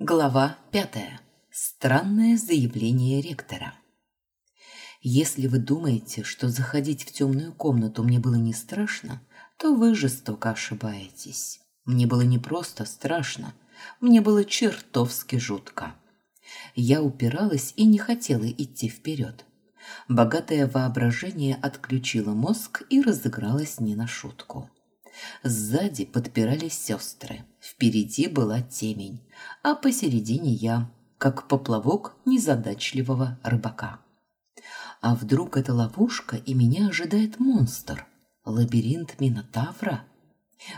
Глава пятая. Странное заявление ректора. Если вы думаете, что заходить в темную комнату мне было не страшно, то вы жестоко ошибаетесь. Мне было не просто страшно, мне было чертовски жутко. Я упиралась и не хотела идти вперед. Богатое воображение отключило мозг и разыгралось не на шутку. Сзади подпирались сестры. Впереди была темень, а посередине я, как поплавок незадачливого рыбака. А вдруг это ловушка, и меня ожидает монстр? Лабиринт Минотавра?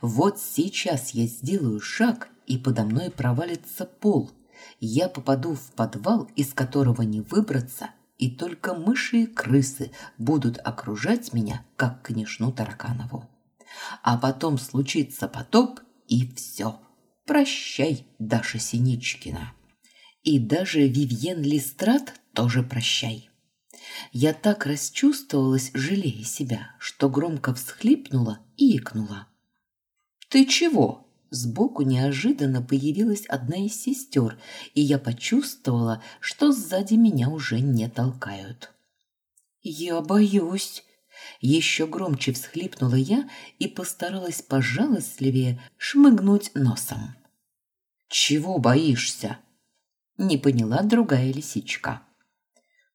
Вот сейчас я сделаю шаг, и подо мной провалится пол. Я попаду в подвал, из которого не выбраться, и только мыши и крысы будут окружать меня, как княжну Тараканову а потом случится потоп, и все. Прощай, Даша Синичкина. И даже Вивьен Листрат тоже прощай. Я так расчувствовалась, жалея себя, что громко всхлипнула и икнула. «Ты чего?» Сбоку неожиданно появилась одна из сестер, и я почувствовала, что сзади меня уже не толкают. «Я боюсь», еще громче всхлипнула я и постаралась пожалостливее шмыгнуть носом. «Чего боишься?» Не поняла другая лисичка.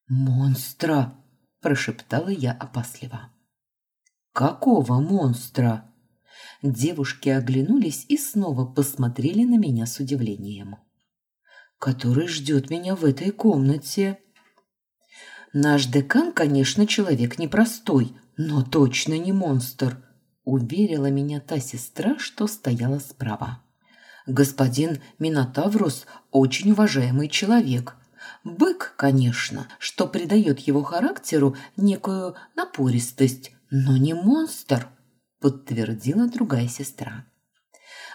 «Монстра!» – прошептала я опасливо. «Какого монстра?» Девушки оглянулись и снова посмотрели на меня с удивлением. «Который ждет меня в этой комнате?» Наш декан, конечно, человек непростой, но точно не монстр, уверила меня та сестра, что стояла справа. Господин Минотаврус очень уважаемый человек. Бык, конечно, что придает его характеру некую напористость, но не монстр, подтвердила другая сестра.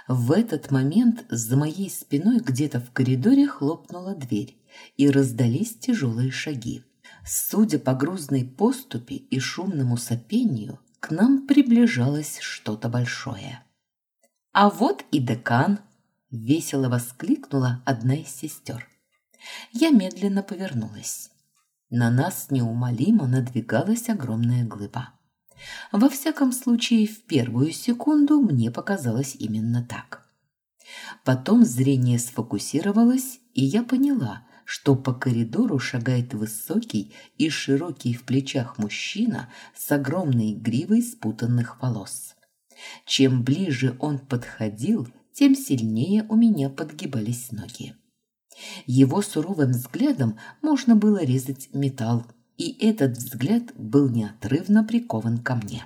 В этот момент за моей спиной где-то в коридоре хлопнула дверь, и раздались тяжелые шаги. Судя по грузной поступи и шумному сопению, к нам приближалось что-то большое. «А вот и декан!» – весело воскликнула одна из сестер. Я медленно повернулась. На нас неумолимо надвигалась огромная глыба. Во всяком случае, в первую секунду мне показалось именно так. Потом зрение сфокусировалось, и я поняла, что по коридору шагает высокий и широкий в плечах мужчина с огромной гривой спутанных волос. Чем ближе он подходил, тем сильнее у меня подгибались ноги. Его суровым взглядом можно было резать металл, и этот взгляд был неотрывно прикован ко мне.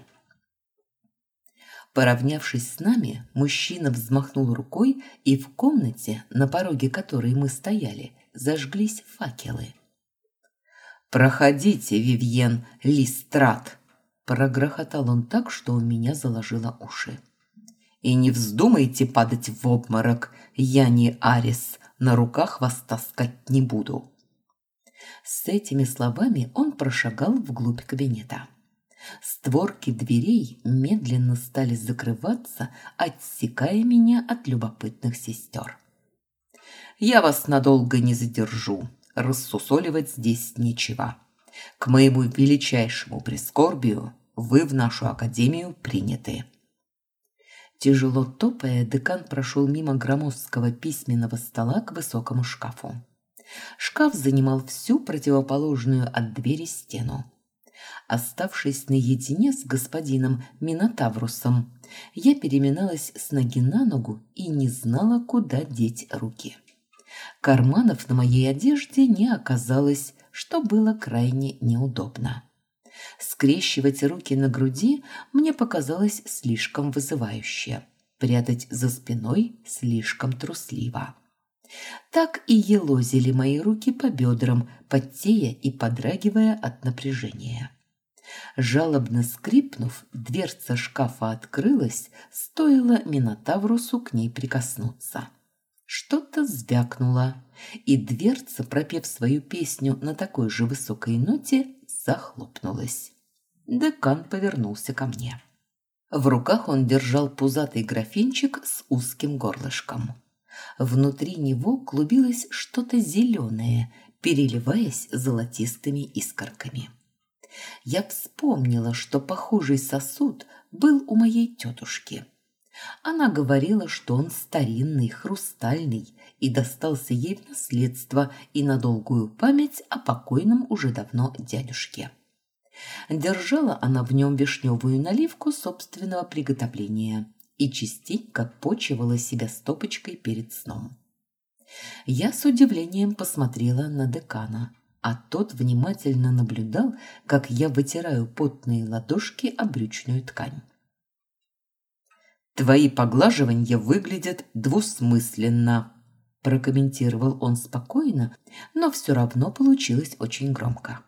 Поравнявшись с нами, мужчина взмахнул рукой, и в комнате, на пороге которой мы стояли, зажглись факелы. «Проходите, Вивьен Листрат!» Прогрохотал он так, что у меня заложило уши. «И не вздумайте падать в обморок, я не Арис, на руках вас таскать не буду». С этими словами он прошагал вглубь кабинета. Створки дверей медленно стали закрываться, отсекая меня от любопытных сестер. Я вас надолго не задержу. Рассусоливать здесь нечего. К моему величайшему прискорбию вы в нашу академию приняты». Тяжело топая, декан прошел мимо громоздкого письменного стола к высокому шкафу. Шкаф занимал всю противоположную от двери стену. Оставшись наедине с господином Минотаврусом, я переминалась с ноги на ногу и не знала, куда деть руки. Карманов на моей одежде не оказалось, что было крайне неудобно. Скрещивать руки на груди мне показалось слишком вызывающе. Прятать за спиной слишком трусливо. Так и елозили мои руки по бедрам, потея и подрагивая от напряжения. Жалобно скрипнув, дверца шкафа открылась, стоило Минотаврусу к ней прикоснуться. Что-то звякнуло, и дверца, пропев свою песню на такой же высокой ноте, захлопнулась. Декан повернулся ко мне. В руках он держал пузатый графинчик с узким горлышком. Внутри него клубилось что-то зеленое, переливаясь золотистыми искорками. Я вспомнила, что похожий сосуд был у моей тетушки. Она говорила, что он старинный, хрустальный и достался ей в наследство и на долгую память о покойном уже давно дядюшке. Держала она в нем вишневую наливку собственного приготовления и частенько почивала себя стопочкой перед сном. Я с удивлением посмотрела на декана, а тот внимательно наблюдал, как я вытираю потные ладошки о брючную ткань. «Твои поглаживания выглядят двусмысленно», – прокомментировал он спокойно, но все равно получилось очень громко.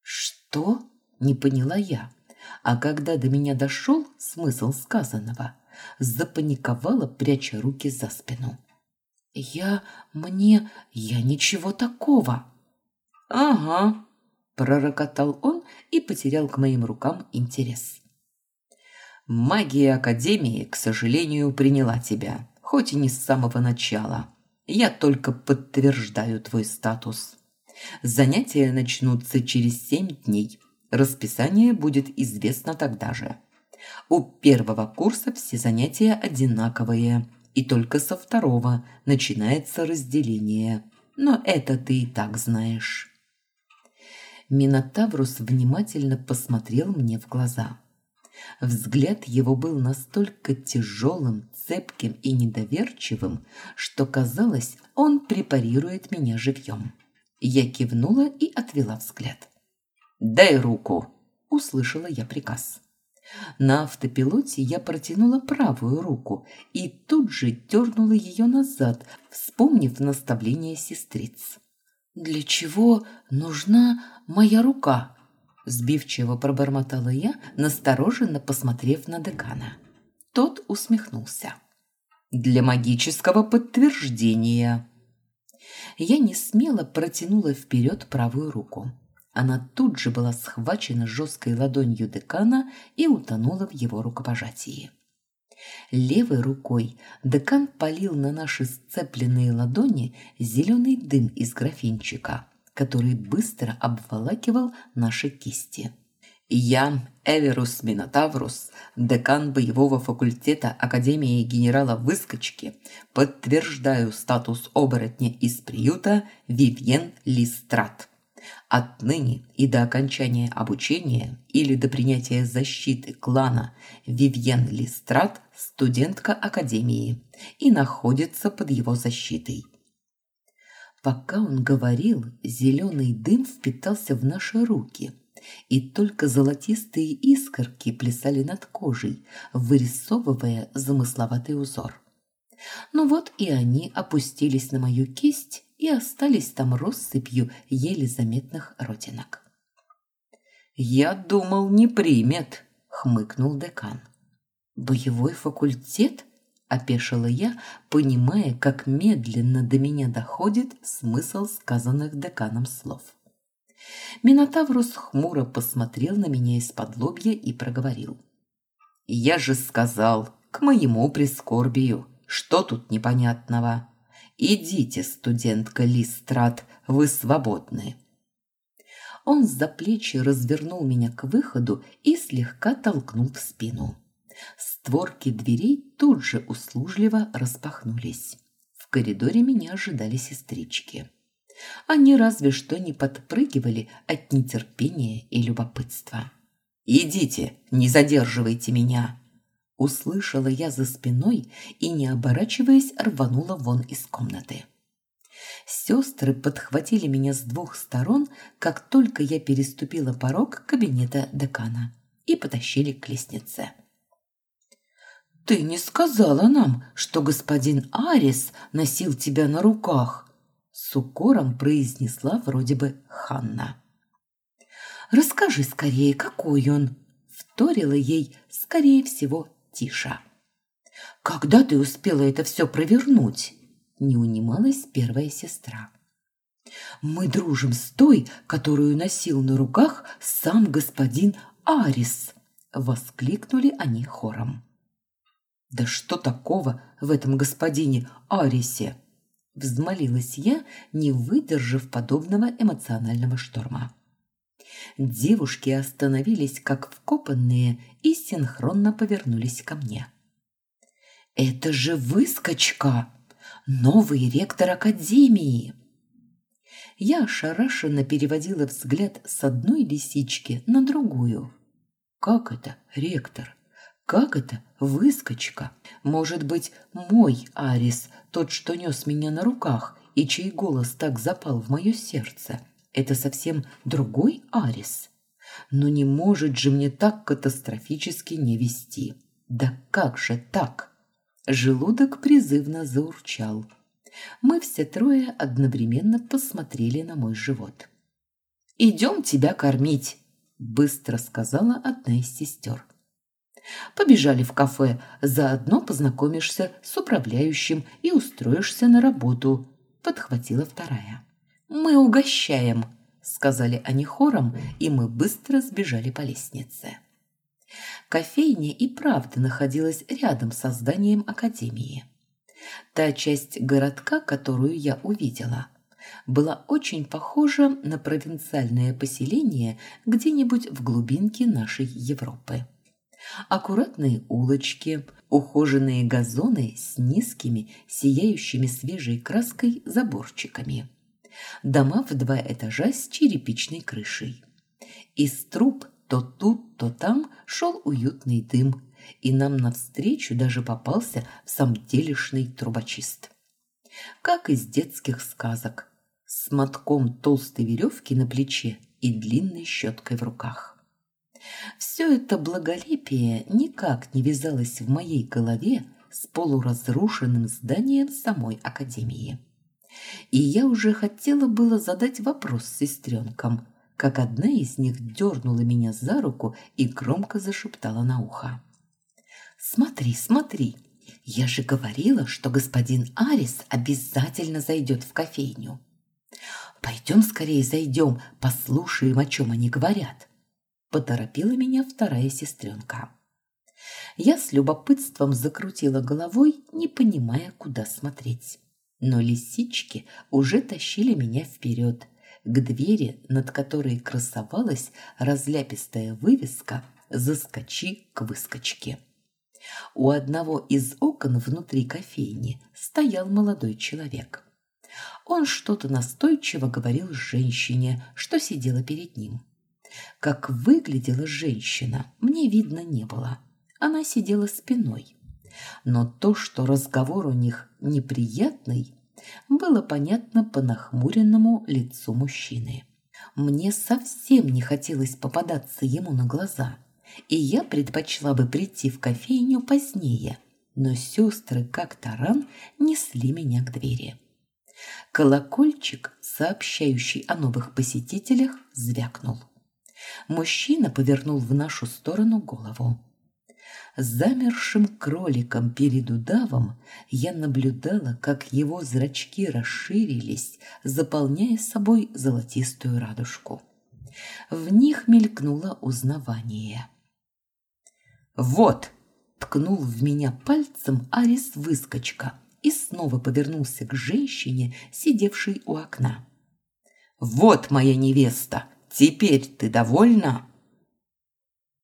«Что?» – не поняла я. А когда до меня дошел смысл сказанного, запаниковала, пряча руки за спину. «Я... мне... я ничего такого!» «Ага», – пророкотал он и потерял к моим рукам интерес. «Магия Академии, к сожалению, приняла тебя, хоть и не с самого начала. Я только подтверждаю твой статус. Занятия начнутся через семь дней. Расписание будет известно тогда же. У первого курса все занятия одинаковые, и только со второго начинается разделение. Но это ты и так знаешь». Минотаврус внимательно посмотрел мне в глаза. Взгляд его был настолько тяжелым, цепким и недоверчивым, что казалось, он препарирует меня живьем. Я кивнула и отвела взгляд. «Дай руку!» – услышала я приказ. На автопилоте я протянула правую руку и тут же дернула ее назад, вспомнив наставление сестриц. «Для чего нужна моя рука?» Сбивчиво пробормотала я, настороженно посмотрев на декана. Тот усмехнулся. «Для магического подтверждения». Я не смело протянула вперед правую руку. Она тут же была схвачена жесткой ладонью декана и утонула в его рукопожатии. Левой рукой декан полил на наши сцепленные ладони зеленый дым из графинчика, который быстро обволакивал наши кисти. Я, Эверус Минотаврус, декан боевого факультета Академии генерала Выскочки, подтверждаю статус оборотня из приюта Вивьен Листрат. Отныне и до окончания обучения или до принятия защиты клана Вивьен Листрат – студентка Академии и находится под его защитой. Пока он говорил, зеленый дым впитался в наши руки, и только золотистые искорки плясали над кожей, вырисовывая замысловатый узор. Ну вот и они опустились на мою кисть и остались там россыпью еле заметных родинок. «Я думал, не примет», — хмыкнул декан. «Боевой факультет?» – опешила я, понимая, как медленно до меня доходит смысл сказанных деканом слов. Минотаврус хмуро посмотрел на меня из-под лобья и проговорил. «Я же сказал, к моему прискорбию, что тут непонятного? Идите, студентка Листрат, вы свободны». Он за плечи развернул меня к выходу и слегка толкнул в спину. Створки дверей тут же услужливо распахнулись. В коридоре меня ожидали сестрички. Они разве что не подпрыгивали от нетерпения и любопытства. «Идите, не задерживайте меня!» Услышала я за спиной и, не оборачиваясь, рванула вон из комнаты. Сестры подхватили меня с двух сторон, как только я переступила порог кабинета декана, и потащили к лестнице. «Ты не сказала нам, что господин Арис носил тебя на руках», с укором произнесла вроде бы Ханна. «Расскажи скорее, какой он», вторила ей, скорее всего, Тиша. «Когда ты успела это все провернуть?» не унималась первая сестра. «Мы дружим с той, которую носил на руках сам господин Арис!» – воскликнули они хором. «Да что такого в этом господине Арисе?» Взмолилась я, не выдержав подобного эмоционального шторма. Девушки остановились как вкопанные и синхронно повернулись ко мне. «Это же выскочка! Новый ректор Академии!» Я ошарашенно переводила взгляд с одной лисички на другую. «Как это, ректор? Как это, выскочка? Может быть, мой Арис, тот, что нес меня на руках и чей голос так запал в мое сердце?» Это совсем другой Арис. Но не может же мне так катастрофически не вести. Да как же так? Желудок призывно заурчал. Мы все трое одновременно посмотрели на мой живот. «Идем тебя кормить», – быстро сказала одна из сестер. Побежали в кафе, заодно познакомишься с управляющим и устроишься на работу, подхватила вторая. «Мы угощаем», – сказали они хором, и мы быстро сбежали по лестнице. Кофейня и правда находилась рядом со зданием академии. Та часть городка, которую я увидела, была очень похожа на провинциальное поселение где-нибудь в глубинке нашей Европы. Аккуратные улочки, ухоженные газоны с низкими, сияющими свежей краской заборчиками – дома в два этажа с черепичной крышей. Из труб то тут, то там шел уютный дым, и нам навстречу даже попался самделишный трубочист. Как из детских сказок, с мотком толстой веревки на плече и длинной щеткой в руках. Все это благолепие никак не вязалось в моей голове с полуразрушенным зданием самой академии. И я уже хотела было задать вопрос сестренкам, как одна из них дернула меня за руку и громко зашептала на ухо. «Смотри, смотри, я же говорила, что господин Арис обязательно зайдет в кофейню. Пойдем скорее зайдем, послушаем, о чем они говорят», поторопила меня вторая сестренка. Я с любопытством закрутила головой, не понимая, куда смотреть но лисички уже тащили меня вперед, к двери, над которой красовалась разляпистая вывеска «Заскочи к выскочке». У одного из окон внутри кофейни стоял молодой человек. Он что-то настойчиво говорил женщине, что сидела перед ним. Как выглядела женщина, мне видно не было. Она сидела спиной. Но то, что разговор у них неприятный, было понятно по нахмуренному лицу мужчины. Мне совсем не хотелось попадаться ему на глаза, и я предпочла бы прийти в кофейню позднее, но сестры, как таран, несли меня к двери. Колокольчик, сообщающий о новых посетителях, звякнул. Мужчина повернул в нашу сторону голову замершим кроликом перед удавом, я наблюдала, как его зрачки расширились, заполняя собой золотистую радужку. В них мелькнуло узнавание. «Вот!» – ткнул в меня пальцем Арис-выскочка и снова повернулся к женщине, сидевшей у окна. «Вот моя невеста! Теперь ты довольна?»